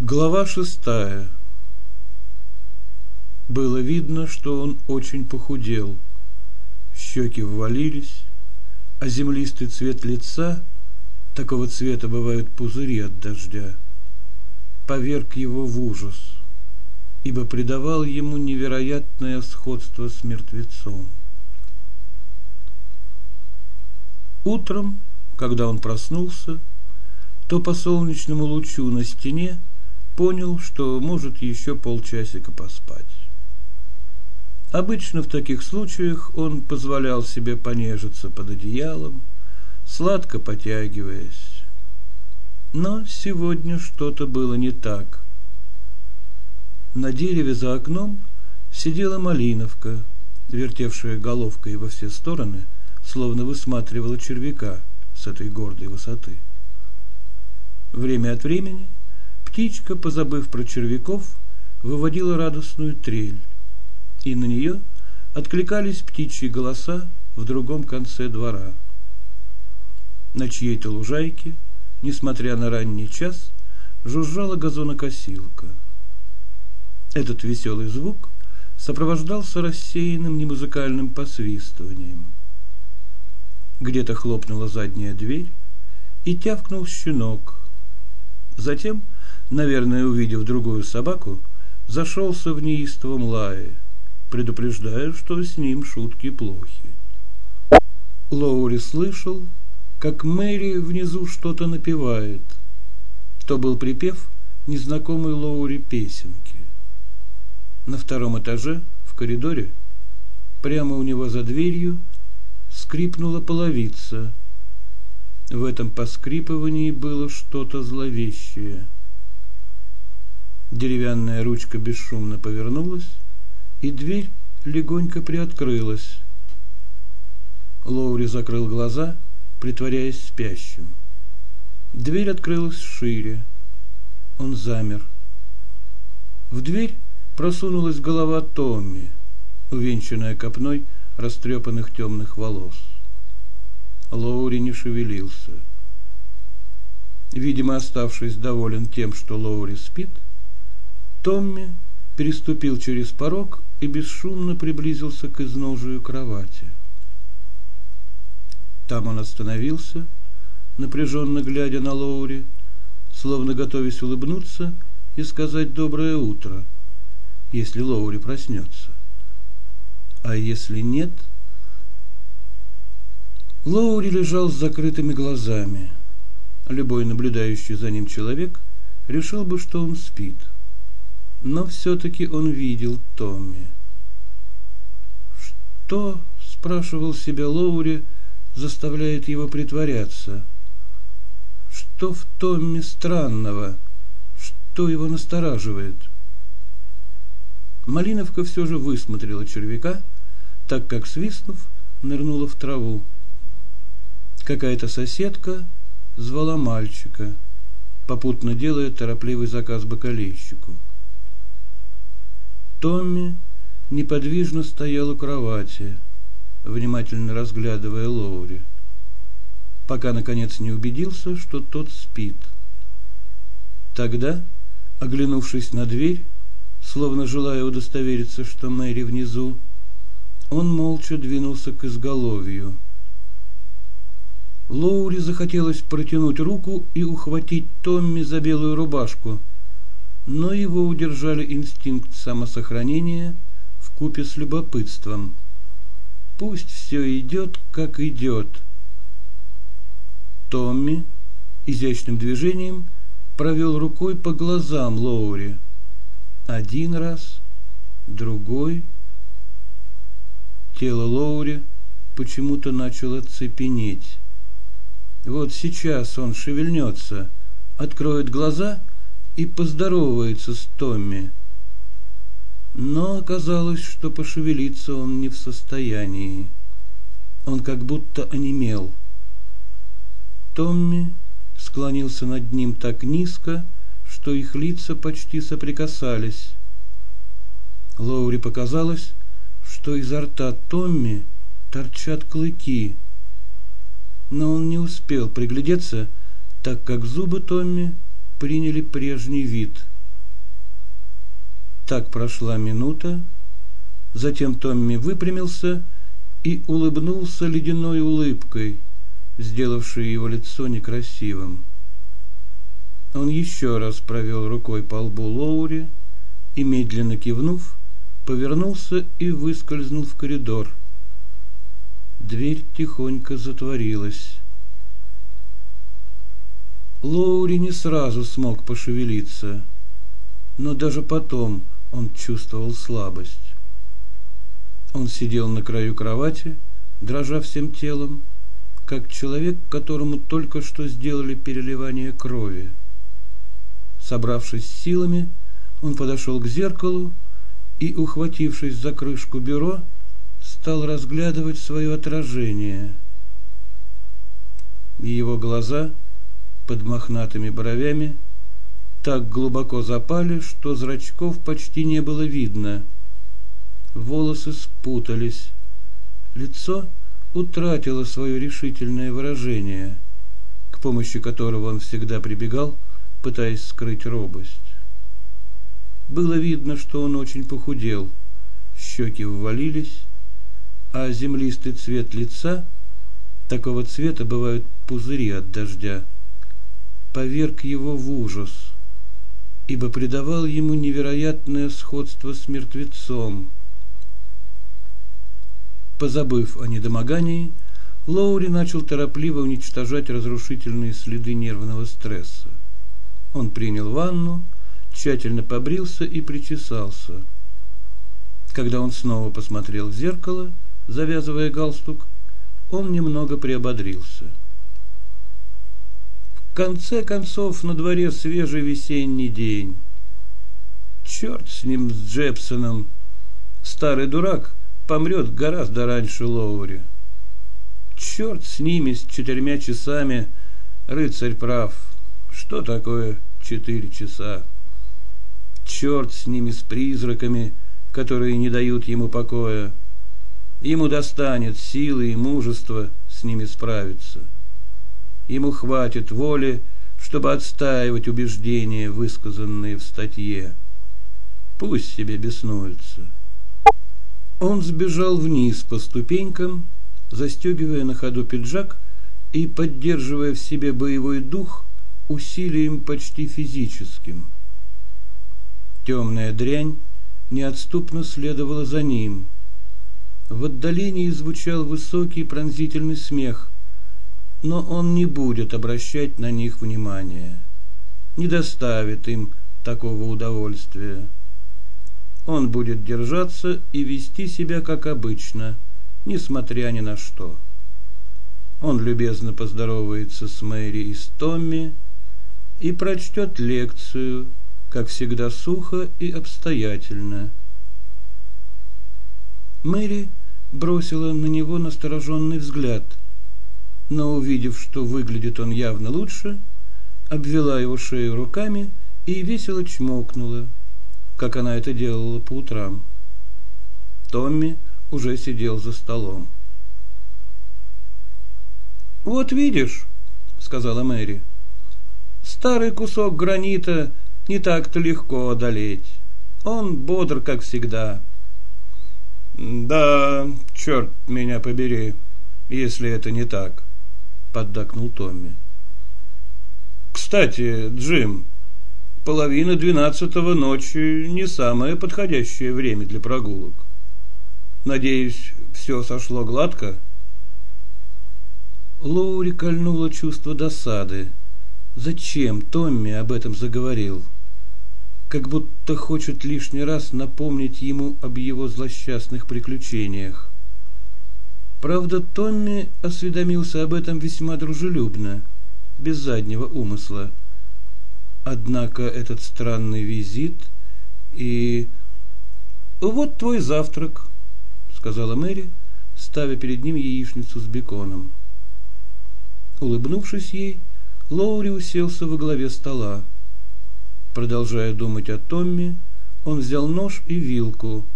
Глава шестая. Было видно, что он очень похудел. Щеки ввалились, а землистый цвет лица, такого цвета бывают пузыри от дождя, поверг его в ужас, ибо придавал ему невероятное сходство с мертвецом. Утром, когда он проснулся, то по солнечному лучу на стене понял, что может еще полчасика поспать. Обычно в таких случаях он позволял себе понежиться под одеялом, сладко потягиваясь. Но сегодня что-то было не так. На дереве за окном сидела малиновка, вертевшая головкой во все стороны, словно высматривала червяка с этой гордой высоты. Время от времени птичка, позабыв про червяков, выводила радостную трель, и на нее откликались птичьи голоса в другом конце двора. На чьей-то лужайке, несмотря на ранний час, жужжала газонокосилка. Этот веселый звук сопровождался рассеянным немузыкальным посвистыванием. Где-то хлопнула задняя дверь, и тявкнул щенок. Затем наверное, увидев другую собаку, зашелся в неистовом лае, предупреждая, что с ним шутки плохи. Лоури слышал, как Мэри внизу что-то напевает. То был припев незнакомой Лоури песенки. На втором этаже, в коридоре, прямо у него за дверью, скрипнула половица. В этом поскрипывании было что-то зловещее. Деревянная ручка бесшумно повернулась, и дверь легонько приоткрылась. Лоури закрыл глаза, притворяясь спящим. Дверь открылась шире. Он замер. В дверь просунулась голова Томми, увенчанная копной растрепанных темных волос. Лоури не шевелился. Видимо, оставшись доволен тем, что Лоури спит, Томми переступил через порог и бесшумно приблизился к изножию кровати. Там он остановился, напряженно глядя на Лоури, словно готовясь улыбнуться и сказать «доброе утро», если Лоури проснется. А если нет? Лоури лежал с закрытыми глазами. Любой наблюдающий за ним человек решил бы, что он спит – но все-таки он видел Томми. Что, спрашивал себя Лоури, заставляет его притворяться? Что в Томми странного? Что его настораживает? Малиновка все же высмотрела червяка, так как, свистнув, нырнула в траву. Какая-то соседка звала мальчика, попутно делая торопливый заказ бакалейщику. Томми неподвижно стоял у кровати, внимательно разглядывая Лоури, пока, наконец, не убедился, что тот спит. Тогда, оглянувшись на дверь, словно желая удостовериться, что Мэри внизу, он молча двинулся к изголовью. Лоури захотелось протянуть руку и ухватить Томми за белую рубашку – но его удержали инстинкт самосохранения в купе с любопытством. Пусть все идет, как идет. Томми изящным движением провел рукой по глазам Лоури. Один раз, другой. Тело Лоури почему-то начало цепенеть. Вот сейчас он шевельнется, откроет глаза — и поздоровается с Томми. Но оказалось, что пошевелиться он не в состоянии. Он как будто онемел. Томми склонился над ним так низко, что их лица почти соприкасались. Лоури показалось, что изо рта Томми торчат клыки. Но он не успел приглядеться, так как зубы Томми приняли прежний вид. Так прошла минута, затем Томми выпрямился и улыбнулся ледяной улыбкой, сделавшей его лицо некрасивым. Он еще раз провел рукой по лбу Лоури и, медленно кивнув, повернулся и выскользнул в коридор. Дверь тихонько затворилась. Лоури не сразу смог пошевелиться, но даже потом он чувствовал слабость. Он сидел на краю кровати, дрожа всем телом, как человек, которому только что сделали переливание крови. Собравшись силами, он подошел к зеркалу и, ухватившись за крышку бюро, стал разглядывать свое отражение. Его глаза под мохнатыми бровями так глубоко запали, что зрачков почти не было видно. Волосы спутались. Лицо утратило свое решительное выражение, к помощи которого он всегда прибегал, пытаясь скрыть робость. Было видно, что он очень похудел, щеки ввалились, а землистый цвет лица, такого цвета бывают пузыри от дождя, поверг его в ужас, ибо придавал ему невероятное сходство с мертвецом. Позабыв о недомогании, Лоури начал торопливо уничтожать разрушительные следы нервного стресса. Он принял ванну, тщательно побрился и причесался. Когда он снова посмотрел в зеркало, завязывая галстук, он немного приободрился. Конце концов, на дворе свежий весенний день. Черт с ним, с Джепсоном. Старый дурак помрет гораздо раньше Лоури. Черт с ними, с четырьмя часами. Рыцарь прав. Что такое четыре часа? Черт с ними, с призраками, которые не дают ему покоя. Ему достанет силы и мужества с ними справиться. Ему хватит воли, чтобы отстаивать убеждения, высказанные в статье. Пусть себе беснуется. Он сбежал вниз по ступенькам, застегивая на ходу пиджак и поддерживая в себе боевой дух усилием почти физическим. Темная дрянь неотступно следовала за ним. В отдалении звучал высокий пронзительный смех, но он не будет обращать на них внимания, не доставит им такого удовольствия. Он будет держаться и вести себя как обычно, несмотря ни на что. Он любезно поздоровается с Мэри и с Томми, и прочтет лекцию, как всегда сухо и обстоятельно. Мэри бросила на него настороженный взгляд, но, увидев, что выглядит он явно лучше, обвела его шею руками и весело чмокнула, как она это делала по утрам. Томми уже сидел за столом. «Вот видишь», — сказала Мэри, — Старый кусок гранита не так-то легко одолеть. Он бодр, как всегда. Да, черт меня побери, если это не так, поддакнул Томми. Кстати, Джим, половина двенадцатого ночи не самое подходящее время для прогулок. Надеюсь, все сошло гладко. Лоури кольнуло чувство досады. Зачем Томми об этом заговорил? Как будто хочет лишний раз напомнить ему об его злосчастных приключениях. Правда, Томми осведомился об этом весьма дружелюбно, без заднего умысла. Однако этот странный визит и... «Вот твой завтрак», — сказала Мэри, ставя перед ним яичницу с беконом. Улыбнувшись ей, Лоури уселся во главе стола. Продолжая думать о Томми, он взял нож и вилку.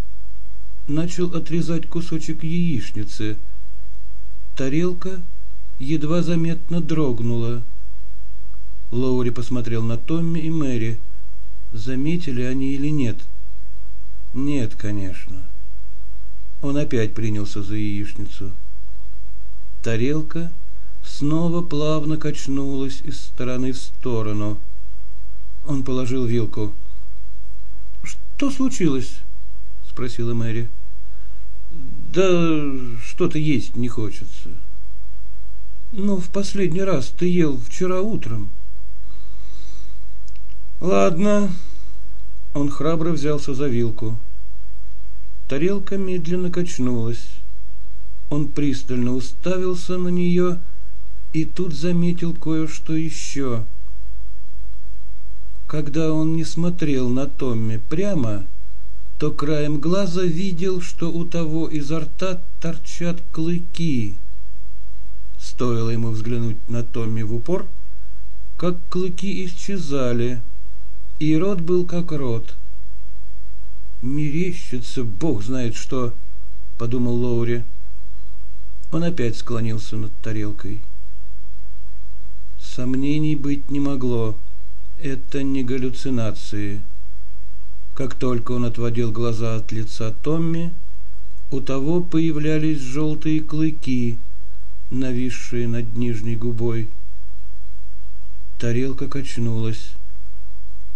Начал отрезать кусочек яичницы. Тарелка едва заметно дрогнула. Лоури посмотрел на Томми и Мэри. Заметили они или нет? Нет, конечно. Он опять принялся за яичницу. Тарелка снова плавно качнулась из стороны в сторону. Он положил вилку. «Что случилось?» — спросила Мэри. «Да что-то есть не хочется». «Ну, в последний раз ты ел вчера утром». «Ладно». Он храбро взялся за вилку. Тарелка медленно качнулась. Он пристально уставился на нее и тут заметил кое-что еще. Когда он не смотрел на Томми прямо, то краем глаза видел, что у того изо рта торчат клыки. Стоило ему взглянуть на Томми в упор, как клыки исчезали, и рот был как рот. «Мерещится, бог знает что», — подумал Лоури. Он опять склонился над тарелкой. Сомнений быть не могло. Это не галлюцинации. Как только он отводил глаза от лица Томми, у того появлялись желтые клыки, нависшие над нижней губой. Тарелка качнулась.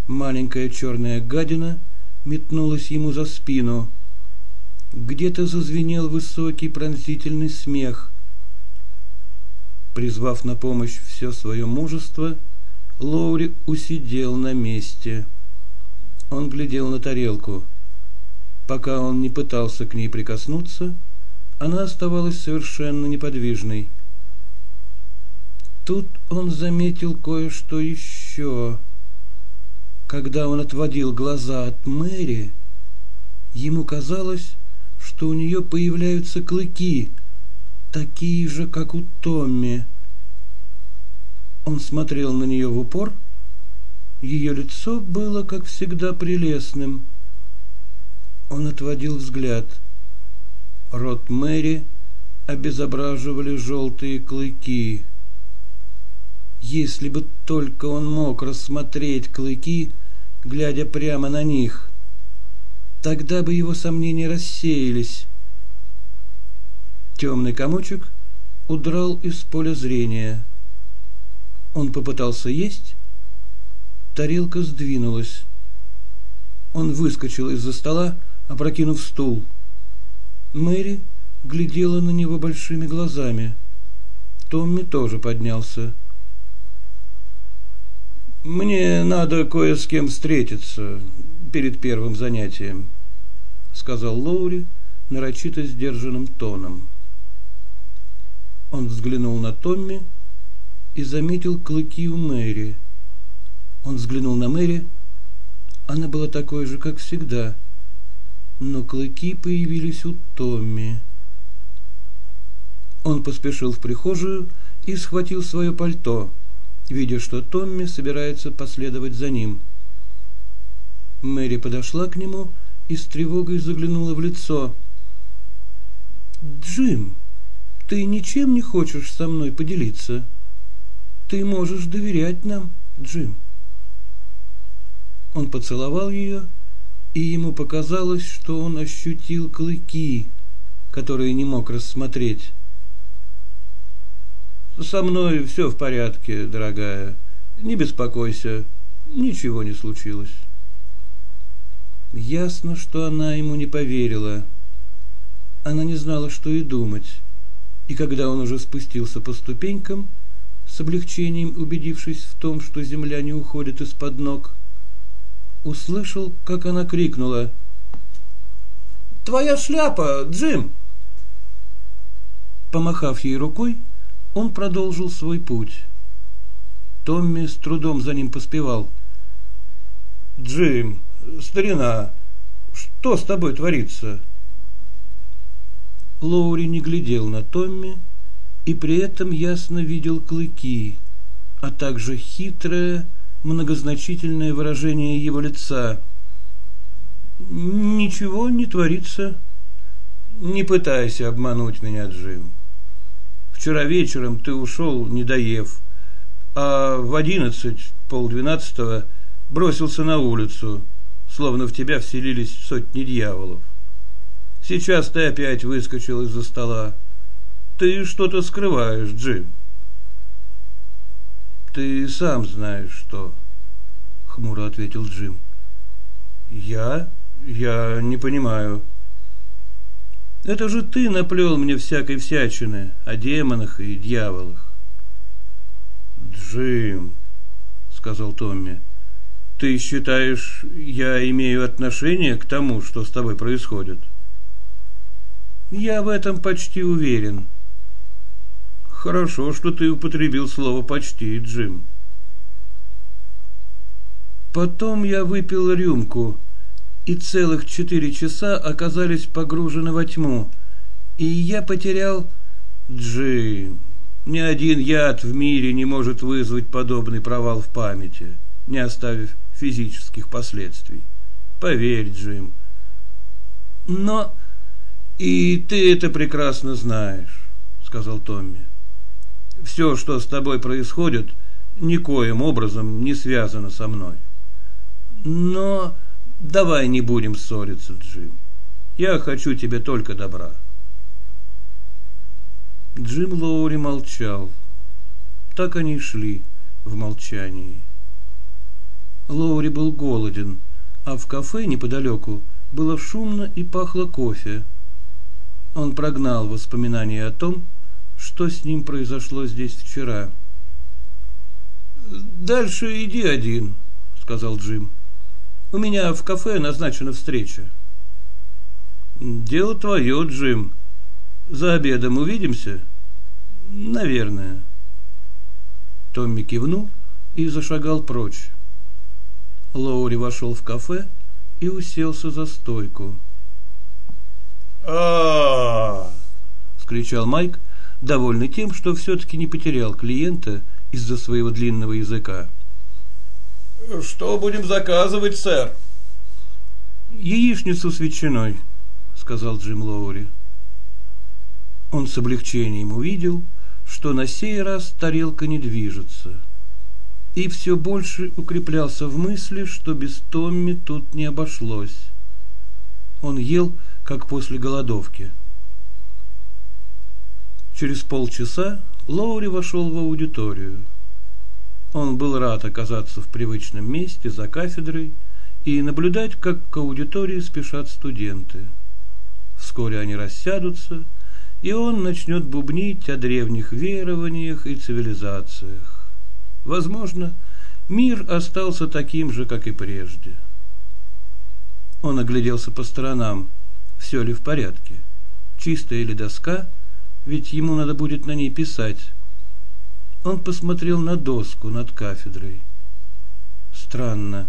Маленькая черная гадина метнулась ему за спину — где-то зазвенел высокий пронзительный смех. Призвав на помощь все свое мужество, Лоури усидел на месте. Он глядел на тарелку. Пока он не пытался к ней прикоснуться, она оставалась совершенно неподвижной. Тут он заметил кое-что еще. Когда он отводил глаза от Мэри, ему казалось, что у нее появляются клыки, такие же, как у Томми. Он смотрел на нее в упор. Ее лицо было, как всегда, прелестным. Он отводил взгляд. Рот Мэри обезображивали желтые клыки. Если бы только он мог рассмотреть клыки, глядя прямо на них. Тогда бы его сомнения рассеялись. Темный комочек удрал из поля зрения. Он попытался есть. Тарелка сдвинулась. Он выскочил из-за стола, опрокинув стул. Мэри глядела на него большими глазами. Томми тоже поднялся. «Мне надо кое с кем встретиться перед первым занятием», — сказал Лоури нарочито сдержанным тоном. Он взглянул на Томми и заметил клыки у Мэри. Он взглянул на Мэри. Она была такой же, как всегда, но клыки появились у Томми. Он поспешил в прихожую и схватил свое пальто, видя, что Томми собирается последовать за ним. Мэри подошла к нему и с тревогой заглянула в лицо. «Джим, ты ничем не хочешь со мной поделиться? Ты можешь доверять нам, Джим». Он поцеловал ее, и ему показалось, что он ощутил клыки, которые не мог рассмотреть. «Со мной все в порядке, дорогая. Не беспокойся, ничего не случилось». Ясно, что она ему не поверила. Она не знала, что и думать. И когда он уже спустился по ступенькам, с облегчением убедившись в том, что земля не уходит из-под ног, услышал, как она крикнула «Твоя шляпа, Джим!» Помахав ей рукой, он продолжил свой путь. Томми с трудом за ним поспевал. «Джим, старина, что с тобой творится?» Лоури не глядел на Томми и при этом ясно видел клыки, а также хитрое, многозначительное выражение его лица. «Ничего не творится. Не пытайся обмануть меня, Джим. Вчера вечером ты ушел, не доев. а в одиннадцать, полдвенадцатого бросился на улицу, словно в тебя вселились сотни дьяволов. Сейчас ты опять выскочил из-за стола. Ты что-то скрываешь, Джим. Ты сам знаешь что, хмуро ответил Джим. Я? Я не понимаю. Это же ты наплел мне всякой всячины о демонах и дьяволах. Джим, сказал Томми, ты считаешь, я имею отношение к тому, что с тобой происходит? Я в этом почти уверен. Хорошо, что ты употребил слово «почти», Джим. Потом я выпил рюмку, и целых четыре часа оказались погружены во тьму, и я потерял... Джим, ни один яд в мире не может вызвать подобный провал в памяти, не оставив физических последствий. Поверь, Джим. Но и ты это прекрасно знаешь, сказал Томми. Все, что с тобой происходит, никоим образом не связано со мной. Но давай не будем ссориться, Джим. Я хочу тебе только добра. Джим Лоури молчал. Так они и шли в молчании. Лоури был голоден, а в кафе неподалеку было шумно и пахло кофе. Он прогнал воспоминания о том, что с ним произошло здесь вчера. «Дальше иди один», — сказал Джим. «У меня в кафе назначена встреча». «Дело твое, Джим. За обедом увидимся?» «Наверное». Томми кивнул и зашагал прочь. Лоури вошел в кафе и уселся за стойку а скричал Майк, довольный тем, что все-таки не потерял клиента из-за своего длинного языка. Что будем заказывать, сэр? Яичницу с ветчиной, сказал Джим Лоури. Он с облегчением увидел, что на сей раз тарелка не движется, и все больше укреплялся в мысли, что без Томми тут не обошлось. Он ел как после голодовки. Через полчаса Лоури вошел в аудиторию. Он был рад оказаться в привычном месте за кафедрой и наблюдать, как к аудитории спешат студенты. Вскоре они рассядутся, и он начнет бубнить о древних верованиях и цивилизациях. Возможно, мир остался таким же, как и прежде. Он огляделся по сторонам – все ли в порядке. Чистая ли доска, ведь ему надо будет на ней писать. Он посмотрел на доску над кафедрой. Странно.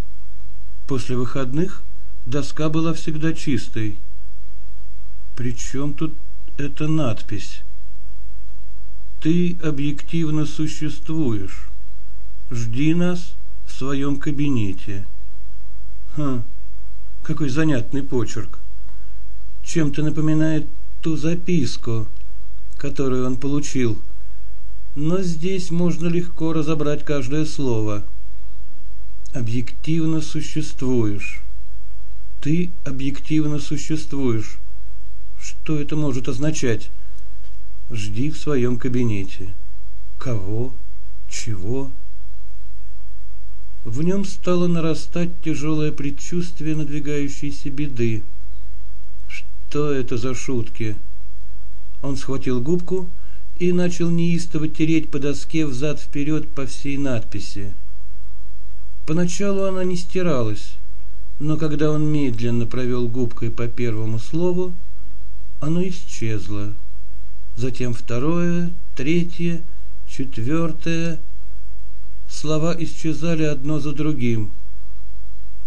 После выходных доска была всегда чистой. Причем тут эта надпись? Ты объективно существуешь. Жди нас в своем кабинете. Ха, какой занятный почерк чем-то напоминает ту записку, которую он получил. Но здесь можно легко разобрать каждое слово. Объективно существуешь. Ты объективно существуешь. Что это может означать? Жди в своем кабинете. Кого? Чего? В нем стало нарастать тяжелое предчувствие надвигающейся беды. Что это за шутки? Он схватил губку и начал неистово тереть по доске взад-вперед по всей надписи. Поначалу она не стиралась, но когда он медленно провел губкой по первому слову, оно исчезло. Затем второе, третье, четвертое. Слова исчезали одно за другим.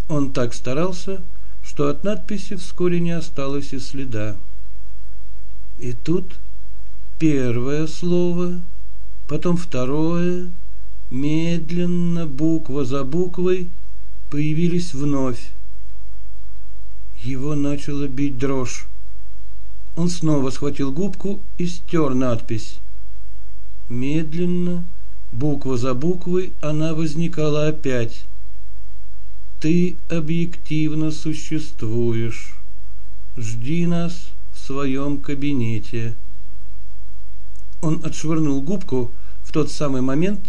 Он так старался, что от надписи вскоре не осталось и следа. И тут первое слово, потом второе, медленно, буква за буквой, появились вновь. Его начало бить дрожь. Он снова схватил губку и стер надпись. Медленно, Буква за буквой она возникала опять. Ты объективно существуешь. Жди нас своем кабинете. Он отшвырнул губку в тот самый момент,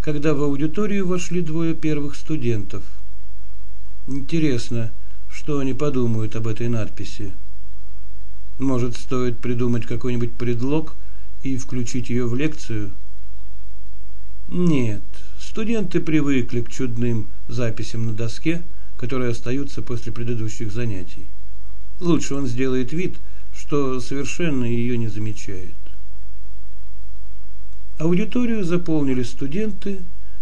когда в аудиторию вошли двое первых студентов. Интересно, что они подумают об этой надписи. Может, стоит придумать какой-нибудь предлог и включить ее в лекцию? Нет, студенты привыкли к чудным записям на доске, которые остаются после предыдущих занятий. Лучше он сделает вид, что совершенно ее не замечает. Аудиторию заполнили студенты,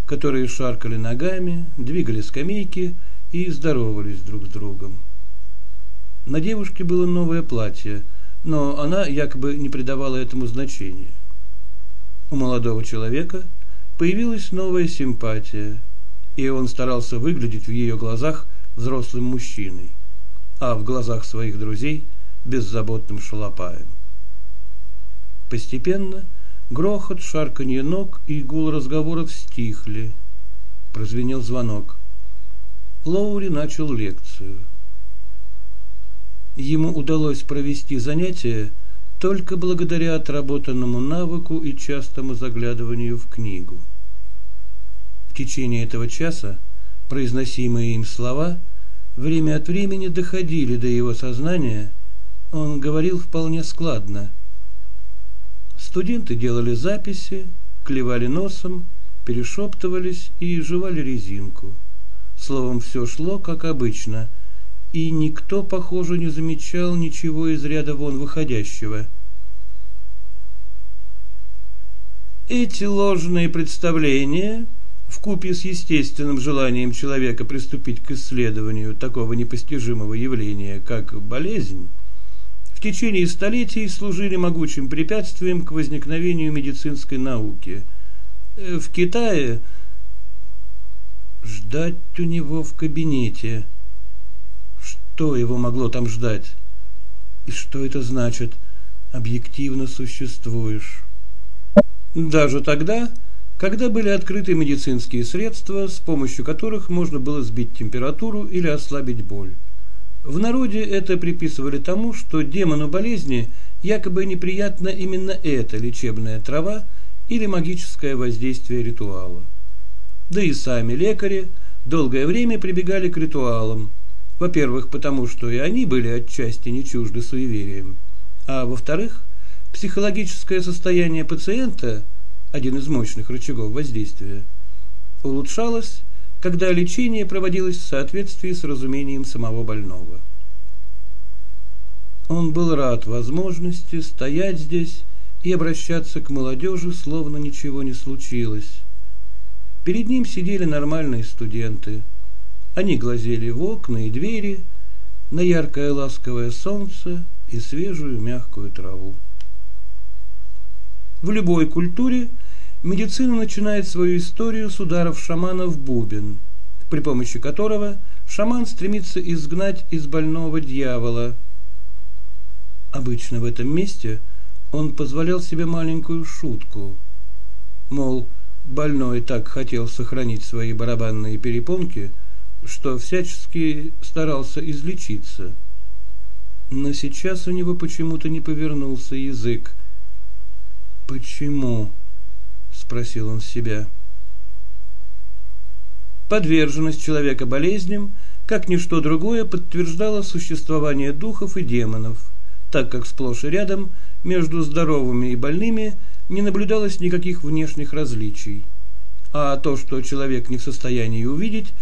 которые шаркали ногами, двигали скамейки и здоровались друг с другом. На девушке было новое платье, но она якобы не придавала этому значения. У молодого человека появилась новая симпатия, и он старался выглядеть в ее глазах взрослым мужчиной, а в глазах своих друзей беззаботным шалопаем. Постепенно грохот, шарканье ног и гул разговоров стихли. Прозвенел звонок. Лоури начал лекцию – ему удалось провести занятие только благодаря отработанному навыку и частому заглядыванию в книгу. В течение этого часа произносимые им слова время от времени доходили до его сознания, он говорил вполне складно. Студенты делали записи, клевали носом, перешептывались и жевали резинку. Словом, все шло как обычно – и никто, похоже, не замечал ничего из ряда вон выходящего. Эти ложные представления, в купе с естественным желанием человека приступить к исследованию такого непостижимого явления, как болезнь, течение столетий служили могучим препятствием к возникновению медицинской науки. В Китае ждать у него в кабинете – что его могло там ждать? И что это значит? Объективно существуешь. Даже тогда, когда были открыты медицинские средства, с помощью которых можно было сбить температуру или ослабить боль. В народе это приписывали тому, что демону болезни якобы неприятна именно эта лечебная трава или магическое воздействие ритуала. Да и сами лекари долгое время прибегали к ритуалам, во-первых, потому что и они были отчасти не чужды суеверием, а во-вторых, психологическое состояние пациента, один из мощных рычагов воздействия, улучшалось, когда лечение проводилось в соответствии с разумением самого больного. Он был рад возможности стоять здесь и обращаться к молодежи, словно ничего не случилось. Перед ним сидели нормальные студенты – они глазели в окна и двери, на яркое ласковое солнце и свежую мягкую траву. В любой культуре медицина начинает свою историю с ударов шамана в бубен, при помощи которого шаман стремится изгнать из больного дьявола. Обычно в этом месте он позволял себе маленькую шутку. Мол, больной так хотел сохранить свои барабанные перепонки – что всячески старался излечиться. Но сейчас у него почему-то не повернулся язык. «Почему?» – спросил он себя. Подверженность человека болезням, как ничто другое, подтверждала существование духов и демонов, так как сплошь и рядом между здоровыми и больными не наблюдалось никаких внешних различий. А то, что человек не в состоянии увидеть,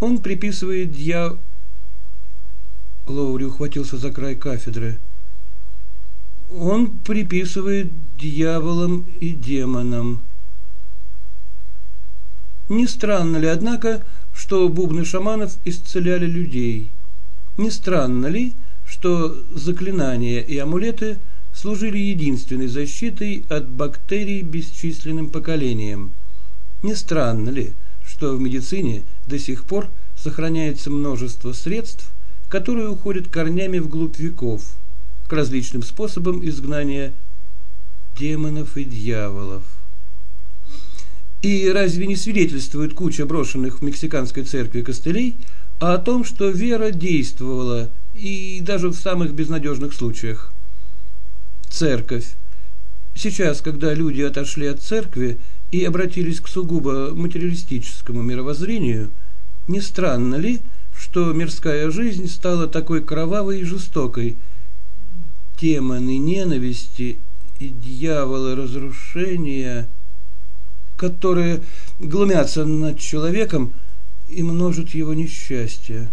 он приписывает дья... Лоури ухватился за край кафедры. Он приписывает дьяволам и демонам. Не странно ли, однако, что бубны шаманов исцеляли людей? Не странно ли, что заклинания и амулеты служили единственной защитой от бактерий бесчисленным поколениям? Не странно ли, что в медицине до сих пор сохраняется множество средств, которые уходят корнями вглубь веков к различным способам изгнания демонов и дьяволов. И разве не свидетельствует куча брошенных в мексиканской церкви костылей о том, что вера действовала и даже в самых безнадежных случаях? Церковь. Сейчас, когда люди отошли от церкви и обратились к сугубо материалистическому мировоззрению, не странно ли, что мирская жизнь стала такой кровавой и жестокой? Демоны ненависти и дьяволы разрушения, которые глумятся над человеком и множат его несчастье.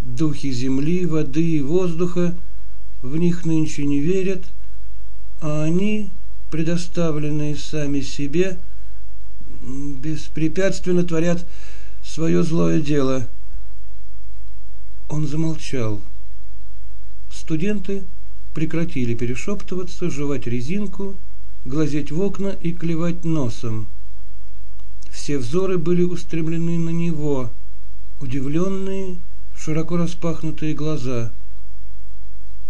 Духи земли, воды и воздуха в них нынче не верят, а они, предоставленные сами себе, беспрепятственно творят свое злое дело. Он замолчал. Студенты прекратили перешептываться, жевать резинку, глазеть в окна и клевать носом. Все взоры были устремлены на него, удивленные, широко распахнутые глаза.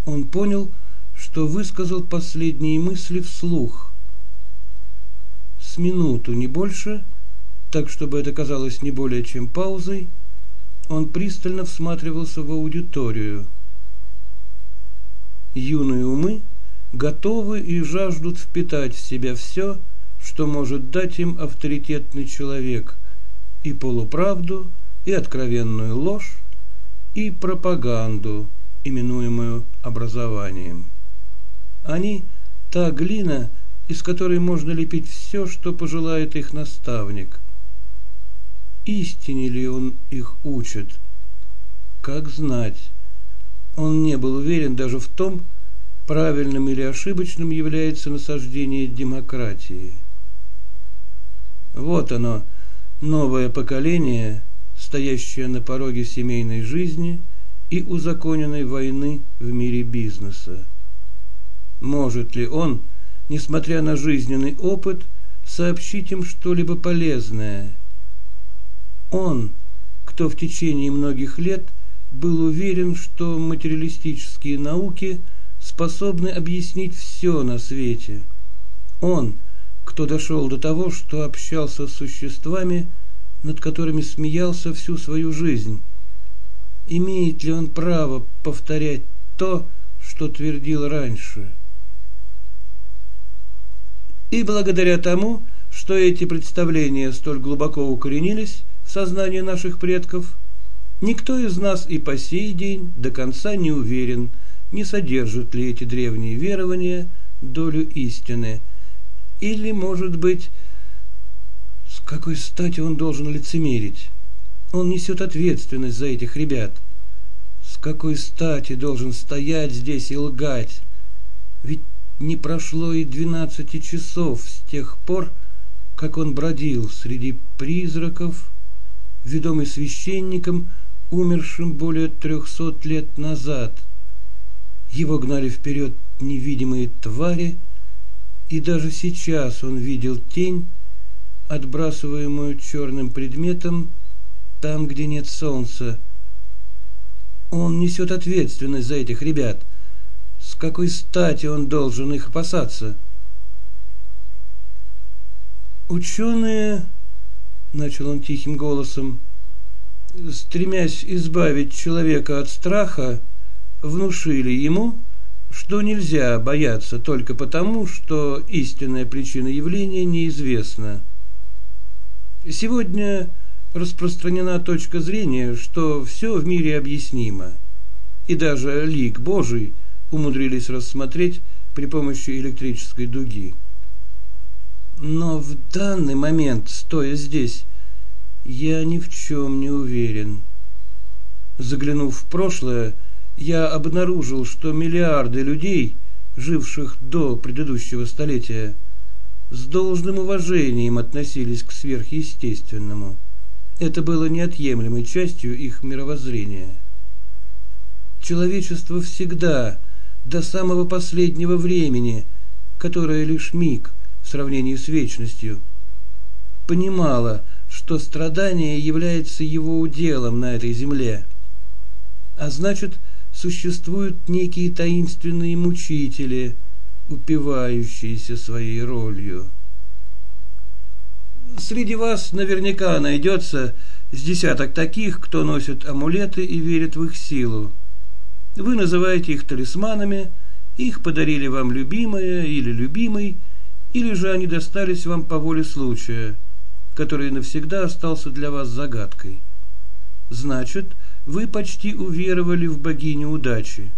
Он понял, что высказал последние мысли вслух. С минуту, не больше, так чтобы это казалось не более чем паузой, он пристально всматривался в аудиторию – юные умы готовы и жаждут впитать в себя все, что может дать им авторитетный человек, и полуправду, и откровенную ложь, и пропаганду, именуемую образованием. Они – та глина, из которой можно лепить все, что пожелает их наставник. Истине ли он их учит? Как знать? Он не был уверен даже в том, правильным или ошибочным является насаждение демократии. Вот оно, новое поколение, стоящее на пороге семейной жизни и узаконенной войны в мире бизнеса. Может ли он, несмотря на жизненный опыт, сообщить им что-либо полезное? Он, кто в течение многих лет – был уверен, что материалистические науки способны объяснить все на свете. Он, кто дошел до того, что общался с существами, над которыми смеялся всю свою жизнь. Имеет ли он право повторять то, что твердил раньше? И благодаря тому, что эти представления столь глубоко укоренились в сознании наших предков – Никто из нас и по сей день до конца не уверен, не содержат ли эти древние верования долю истины. Или, может быть, с какой стати он должен лицемерить? Он несет ответственность за этих ребят. С какой стати должен стоять здесь и лгать? Ведь не прошло и двенадцати часов с тех пор, как он бродил среди призраков, ведомый священником, умершим более трехсот лет назад. Его гнали вперед невидимые твари, и даже сейчас он видел тень, отбрасываемую черным предметом там, где нет солнца. Он несет ответственность за этих ребят. С какой стати он должен их опасаться? Ученые, начал он тихим голосом, стремясь избавить человека от страха, внушили ему, что нельзя бояться только потому, что истинная причина явления неизвестна. Сегодня распространена точка зрения, что все в мире объяснимо, и даже лик Божий умудрились рассмотреть при помощи электрической дуги. Но в данный момент, стоя здесь, я ни в чем не уверен. Заглянув в прошлое, я обнаружил, что миллиарды людей, живших до предыдущего столетия, с должным уважением относились к сверхъестественному. Это было неотъемлемой частью их мировоззрения. Человечество всегда, до самого последнего времени, которое лишь миг в сравнении с вечностью, понимало, что страдание является его уделом на этой земле. А значит, существуют некие таинственные мучители, упивающиеся своей ролью. Среди вас наверняка найдется с десяток таких, кто носит амулеты и верит в их силу. Вы называете их талисманами, их подарили вам любимая или любимый, или же они достались вам по воле случая, который навсегда остался для вас загадкой. Значит, вы почти уверовали в богиню удачи.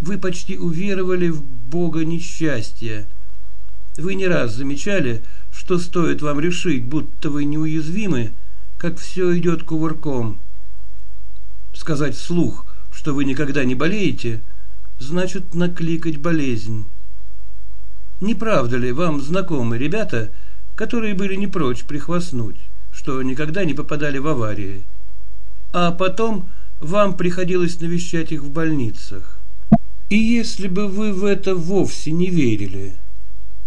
Вы почти уверовали в бога несчастья. Вы не раз замечали, что стоит вам решить, будто вы неуязвимы, как все идет кувырком. Сказать вслух, что вы никогда не болеете, значит накликать болезнь. Не правда ли вам знакомы ребята, которые были не прочь прихвастнуть, что никогда не попадали в аварии? А потом вам приходилось навещать их в больницах. И если бы вы в это вовсе не верили,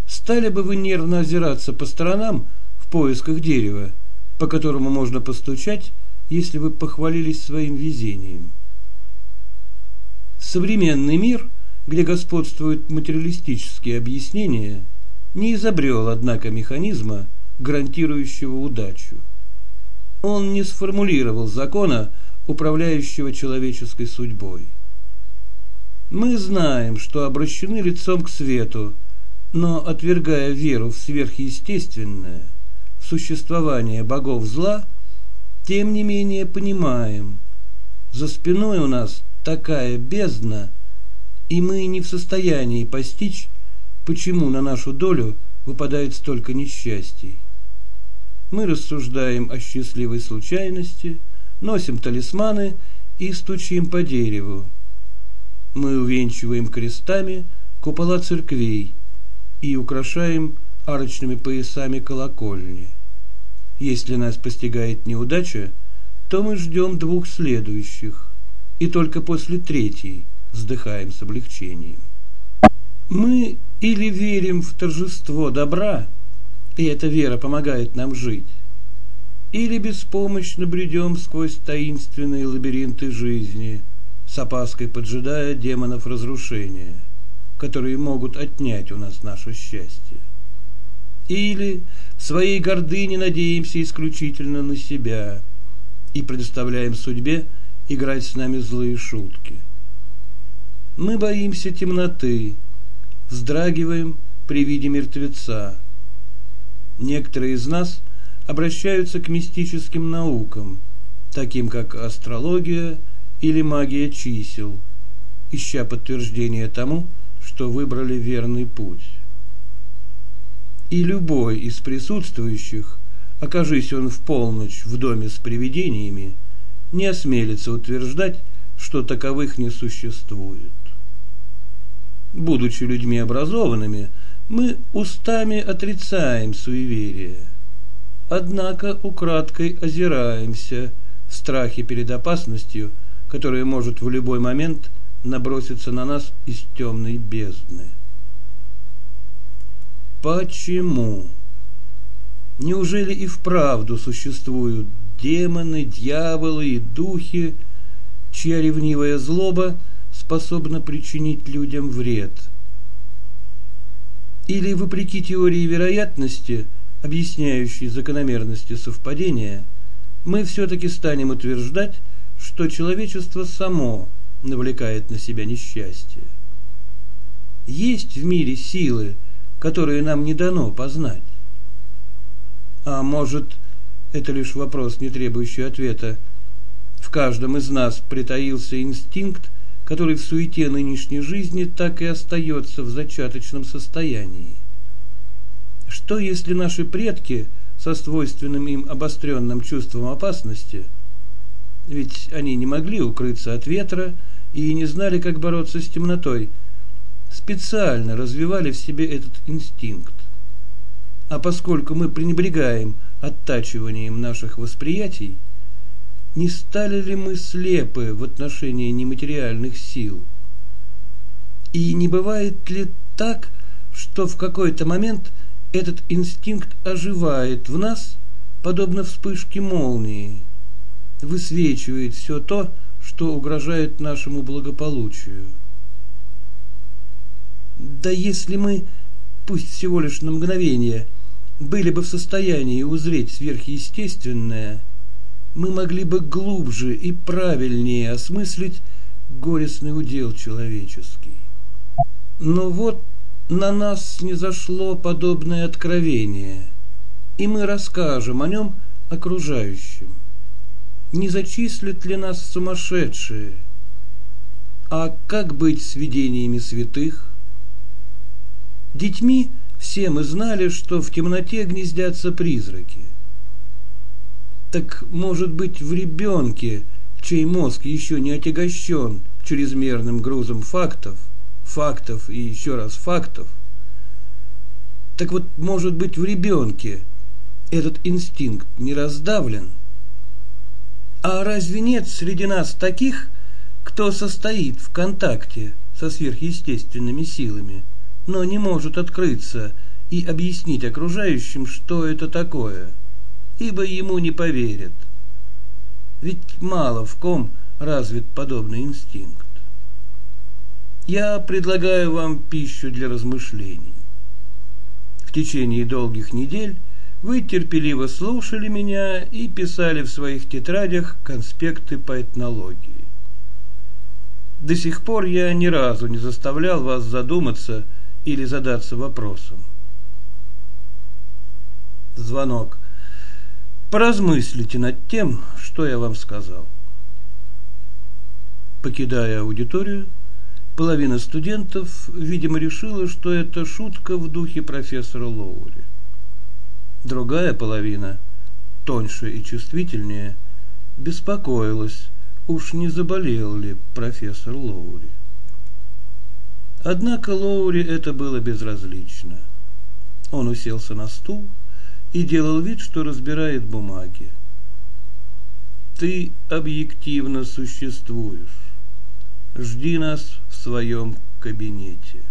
стали бы вы нервно озираться по сторонам в поисках дерева, по которому можно постучать, если вы похвалились своим везением. Современный мир, где господствуют материалистические объяснения, не изобрел, однако, механизма, гарантирующего удачу. Он не сформулировал закона, управляющего человеческой судьбой. Мы знаем, что обращены лицом к свету, но отвергая веру в сверхъестественное, существование богов зла, тем не менее понимаем, за спиной у нас такая бездна, и мы не в состоянии постичь, почему на нашу долю выпадает столько несчастий. Мы рассуждаем о счастливой случайности, носим талисманы и стучим по дереву. Мы увенчиваем крестами купола церквей и украшаем арочными поясами колокольни. Если нас постигает неудача, то мы ждем двух следующих, и только после третьей вздыхаем с облегчением. Мы или верим в торжество добра, и эта вера помогает нам жить, или беспомощно бредем сквозь таинственные лабиринты жизни, с опаской поджидая демонов разрушения, которые могут отнять у нас наше счастье. Или в своей гордыне надеемся исключительно на себя и предоставляем судьбе играть с нами злые шутки. Мы боимся темноты, вздрагиваем при виде мертвеца. Некоторые из нас обращаются к мистическим наукам, таким как астрология или магия чисел, ища подтверждение тому, что выбрали верный путь и любой из присутствующих, окажись он в полночь в доме с привидениями, не осмелится утверждать, что таковых не существует. Будучи людьми образованными, мы устами отрицаем суеверие, однако украдкой озираемся в страхе перед опасностью, которая может в любой момент наброситься на нас из темной бездны. Почему? Неужели и вправду существуют демоны, дьяволы и духи, чья ревнивая злоба способна причинить людям вред? Или, вопреки теории вероятности, объясняющей закономерности совпадения, мы все-таки станем утверждать, что человечество само навлекает на себя несчастье? Есть в мире силы, которые нам не дано познать. А может, это лишь вопрос, не требующий ответа. В каждом из нас притаился инстинкт, который в суете нынешней жизни так и остается в зачаточном состоянии. Что если наши предки со свойственным им обостренным чувством опасности, ведь они не могли укрыться от ветра и не знали, как бороться с темнотой – специально развивали в себе этот инстинкт. А поскольку мы пренебрегаем оттачиванием наших восприятий, не стали ли мы слепы в отношении нематериальных сил? И не бывает ли так, что в какой-то момент этот инстинкт оживает в нас, подобно вспышке молнии, высвечивает все то, что угрожает нашему благополучию? Да если мы, пусть всего лишь на мгновение, были бы в состоянии узреть сверхъестественное, мы могли бы глубже и правильнее осмыслить горестный удел человеческий. Но вот на нас не зашло подобное откровение, и мы расскажем о нем окружающим. Не зачислят ли нас сумасшедшие? А как быть с видениями святых? Детьми все мы знали, что в темноте гнездятся призраки. Так, может быть, в ребенке, чей мозг еще не отягощен чрезмерным грузом фактов, фактов и еще раз фактов, так вот, может быть, в ребенке этот инстинкт не раздавлен? А разве нет среди нас таких, кто состоит в контакте со сверхъестественными силами, но не может открыться и объяснить окружающим, что это такое, ибо ему не поверят? Ведь мало в ком развит подобный инстинкт. Я предлагаю вам пищу для размышлений. В течение долгих недель вы терпеливо слушали меня и писали в своих тетрадях конспекты по этнологии. До сих пор я ни разу не заставлял вас задуматься или задаться вопросом. Звонок. Поразмыслите над тем, что я вам сказал. Покидая аудиторию, половина студентов, видимо, решила, что это шутка в духе профессора Лоури. Другая половина, тоньше и чувствительнее, беспокоилась, уж не заболел ли профессор Лоури. Однако Лоури это было безразлично. Он уселся на стул и делал вид, что разбирает бумаги. Ты объективно существуешь. Жди нас в своем кабинете.